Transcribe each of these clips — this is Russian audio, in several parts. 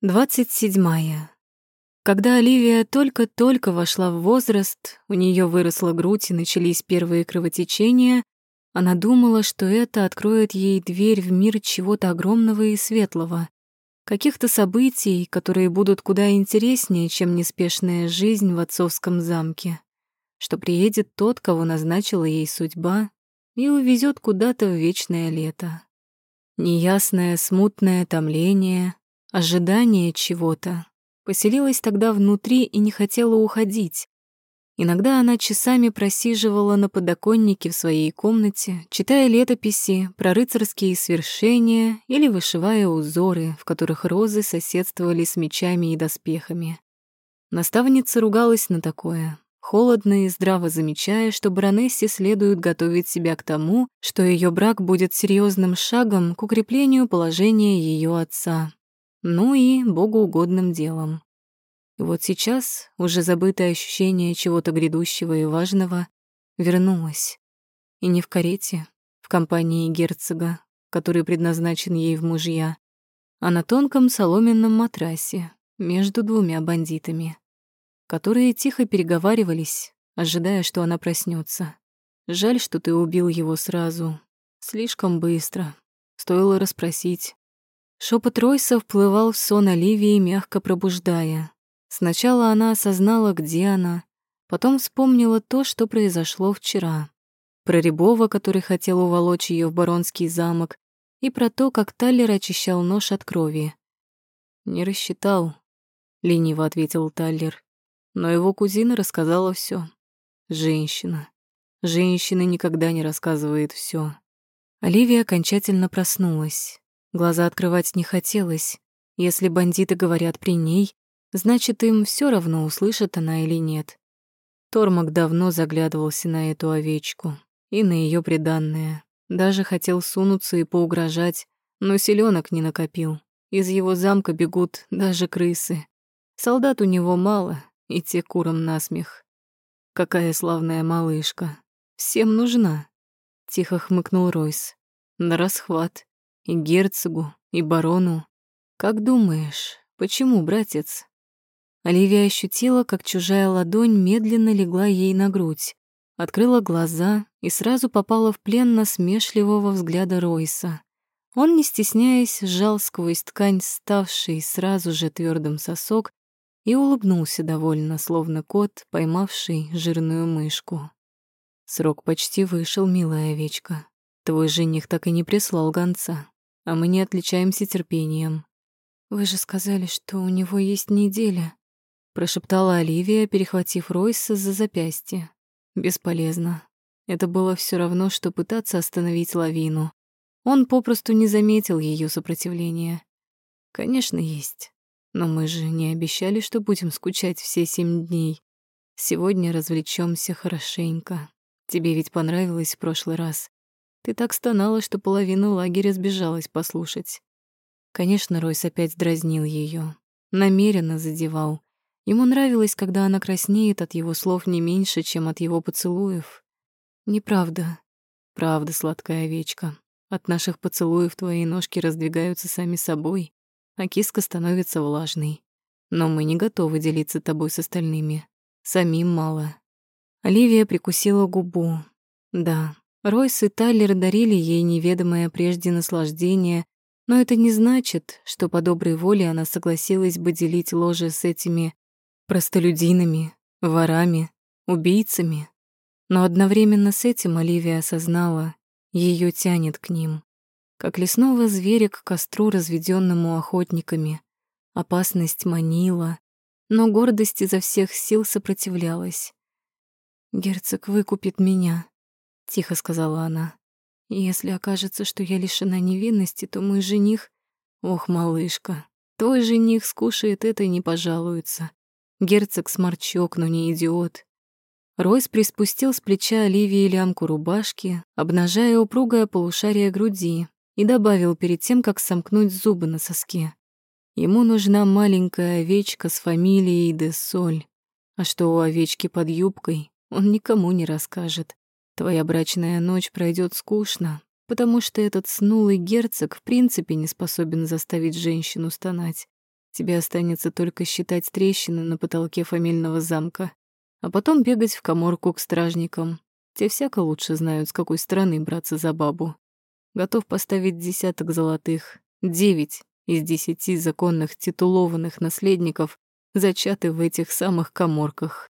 двадцать седьмая. Когда Оливия только-только вошла в возраст, у нее выросла грудь и начались первые кровотечения, она думала, что это откроет ей дверь в мир чего-то огромного и светлого, каких-то событий, которые будут куда интереснее, чем неспешная жизнь в отцовском замке, что приедет тот, кого назначила ей судьба, и увезет куда-то в вечное лето. Неясное, смутное томление, ожидание чего-то поселилось тогда внутри и не хотела уходить. Иногда она часами просиживала на подоконнике в своей комнате, читая летописи про рыцарские свершения или вышивая узоры, в которых розы соседствовали с мечами и доспехами. Наставница ругалась на такое, холодно и здраво замечая, что баронессе следует готовить себя к тому, что ее брак будет серьезным шагом к укреплению положения ее отца, ну и богоугодным делом. И вот сейчас уже забытое ощущение чего-то грядущего и важного вернулось. И не в карете, в компании герцога, который предназначен ей в мужья, а на тонком соломенном матрасе между двумя бандитами, которые тихо переговаривались, ожидая, что она проснется. Жаль, что ты убил его сразу. Слишком быстро. Стоило расспросить. Шепот Ройса вплывал в сон Оливии, мягко пробуждая. Сначала она осознала, где она, потом вспомнила то, что произошло вчера. Про Рябова, который хотел уволочь ее в Баронский замок, и про то, как Таллер очищал нож от крови. «Не рассчитал», — лениво ответил Таллер. Но его кузина рассказала все. Женщина. Женщина никогда не рассказывает все. Оливия окончательно проснулась. Глаза открывать не хотелось. Если бандиты говорят при ней, Значит, им все равно, услышит она или нет. Тормак давно заглядывался на эту овечку и на ее приданное. Даже хотел сунуться и поугрожать, но селенок не накопил. Из его замка бегут даже крысы. Солдат у него мало, и те куром насмех. Какая славная малышка. Всем нужна. Тихо хмыкнул Ройс. На расхват. И герцогу, и барону. Как думаешь, почему, братец? Оливия ощутила, как чужая ладонь медленно легла ей на грудь, открыла глаза и сразу попала в плен насмешливого взгляда Ройса. Он, не стесняясь, сжал сквозь ткань ставший сразу же твердым сосок и улыбнулся довольно, словно кот, поймавший жирную мышку. Срок почти вышел, милая овечка. Твой жених так и не прислал гонца, а мы не отличаемся терпением. Вы же сказали, что у него есть неделя прошептала Оливия, перехватив Ройса за запястье. Бесполезно. Это было все равно, что пытаться остановить лавину. Он попросту не заметил ее сопротивления. Конечно, есть. Но мы же не обещали, что будем скучать все семь дней. Сегодня развлечемся хорошенько. Тебе ведь понравилось в прошлый раз. Ты так стонала, что половина лагеря сбежалась послушать. Конечно, Ройс опять дразнил ее, намеренно задевал. Ему нравилось, когда она краснеет от его слов не меньше, чем от его поцелуев. Неправда. Правда, сладкая овечка. От наших поцелуев твои ножки раздвигаются сами собой, а киска становится влажной. Но мы не готовы делиться тобой с остальными. Самим мало. Оливия прикусила губу. Да, Ройс и Тайлер дарили ей неведомое прежде наслаждение, но это не значит, что по доброй воле она согласилась бы делить ложе с этими простолюдинами, ворами, убийцами. Но одновременно с этим Оливия осознала, ее тянет к ним, как лесного зверя к костру, разведенному охотниками. Опасность манила, но гордость изо всех сил сопротивлялась. «Герцог выкупит меня», — тихо сказала она. «Если окажется, что я лишена невинности, то мой жених...» «Ох, малышка, твой жених скушает это и не пожалуется. Герцог сморчок, но не идиот. Ройс приспустил с плеча Оливии лямку рубашки, обнажая упругое полушарие груди, и добавил перед тем, как сомкнуть зубы на соске. Ему нужна маленькая овечка с фамилией де Соль. А что у овечки под юбкой, он никому не расскажет. Твоя брачная ночь пройдет скучно, потому что этот снулый герцог в принципе не способен заставить женщину стонать. Тебе останется только считать трещины на потолке фамильного замка, а потом бегать в коморку к стражникам. Те всяко лучше знают, с какой стороны браться за бабу. Готов поставить десяток золотых, девять из десяти законных титулованных наследников зачаты в этих самых коморках.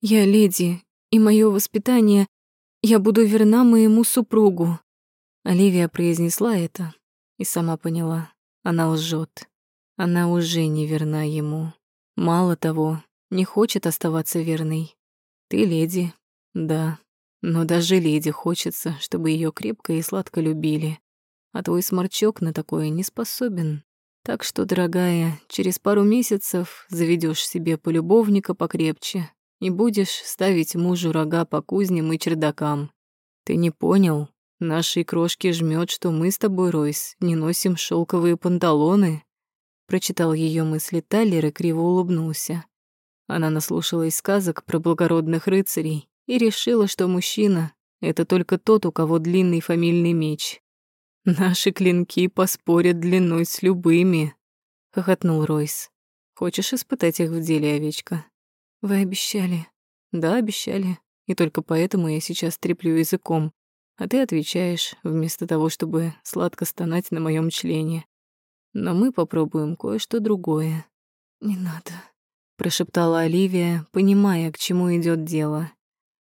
Я леди, и мое воспитание, я буду верна моему супругу. Оливия произнесла это и сама поняла, она лжет. Она уже не верна ему. Мало того, не хочет оставаться верной. Ты леди, да, но даже леди хочется, чтобы ее крепко и сладко любили. А твой сморчок на такое не способен. Так что, дорогая, через пару месяцев заведешь себе полюбовника покрепче и будешь ставить мужу рога по кузням и чердакам. Ты не понял? Нашей крошки жмет, что мы с тобой, Ройс, не носим шелковые панталоны. Прочитал ее мысли Таллер и криво улыбнулся. Она наслушалась сказок про благородных рыцарей и решила, что мужчина — это только тот, у кого длинный фамильный меч. «Наши клинки поспорят длиной с любыми», — хохотнул Ройс. «Хочешь испытать их в деле, овечка?» «Вы обещали». «Да, обещали. И только поэтому я сейчас треплю языком. А ты отвечаешь, вместо того, чтобы сладко стонать на моем члене. Но мы попробуем кое-что другое». «Не надо», — прошептала Оливия, понимая, к чему идет дело.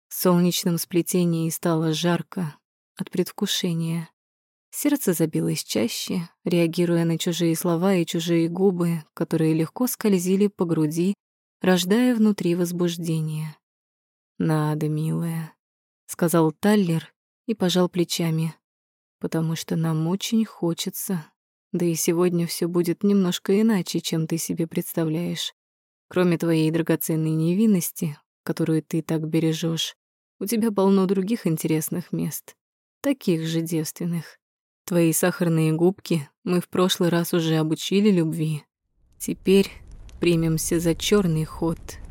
В солнечном сплетении стало жарко от предвкушения. Сердце забилось чаще, реагируя на чужие слова и чужие губы, которые легко скользили по груди, рождая внутри возбуждение. «Надо, милая», — сказал Таллер и пожал плечами, «потому что нам очень хочется. Да и сегодня все будет немножко иначе, чем ты себе представляешь. Кроме твоей драгоценной невинности, которую ты так бережешь, у тебя полно других интересных мест, таких же девственных. Твои сахарные губки мы в прошлый раз уже обучили любви. Теперь примемся за черный ход —